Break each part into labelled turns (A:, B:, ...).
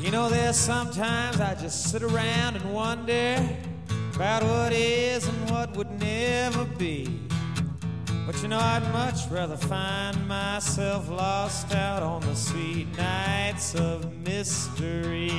A: You know, there's sometimes I just sit around and wonder about what is and what would never be. But you know, I'd much rather find myself lost out on the sweet nights of mystery.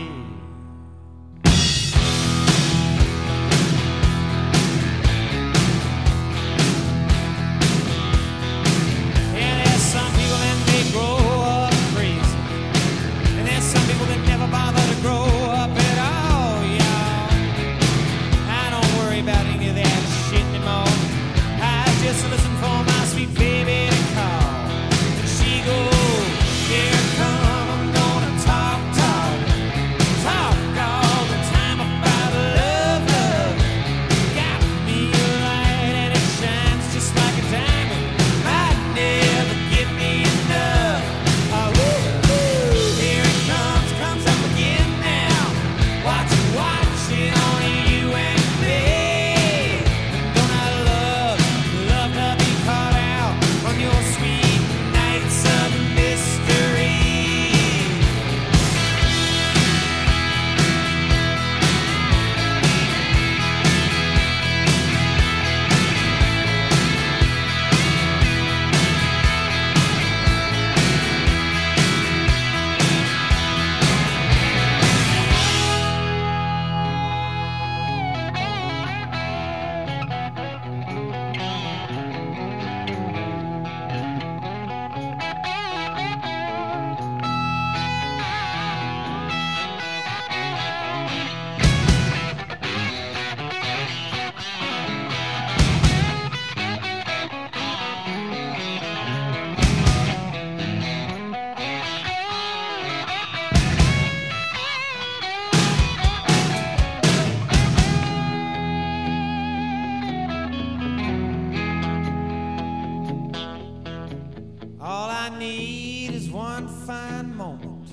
A: Need is one fine moment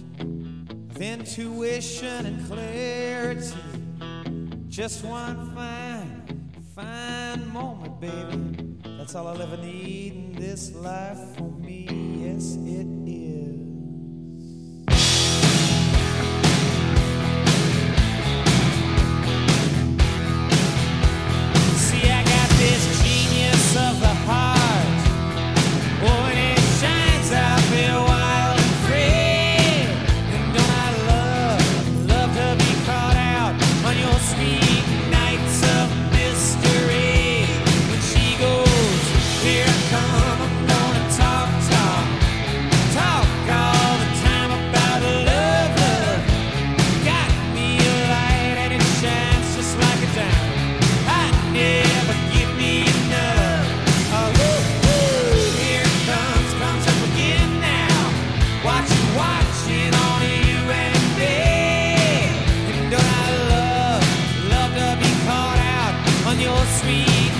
A: of intuition and clarity. Just one fine, fine moment, baby. That's all I'll ever need in this life for me. Yes, it. sweet.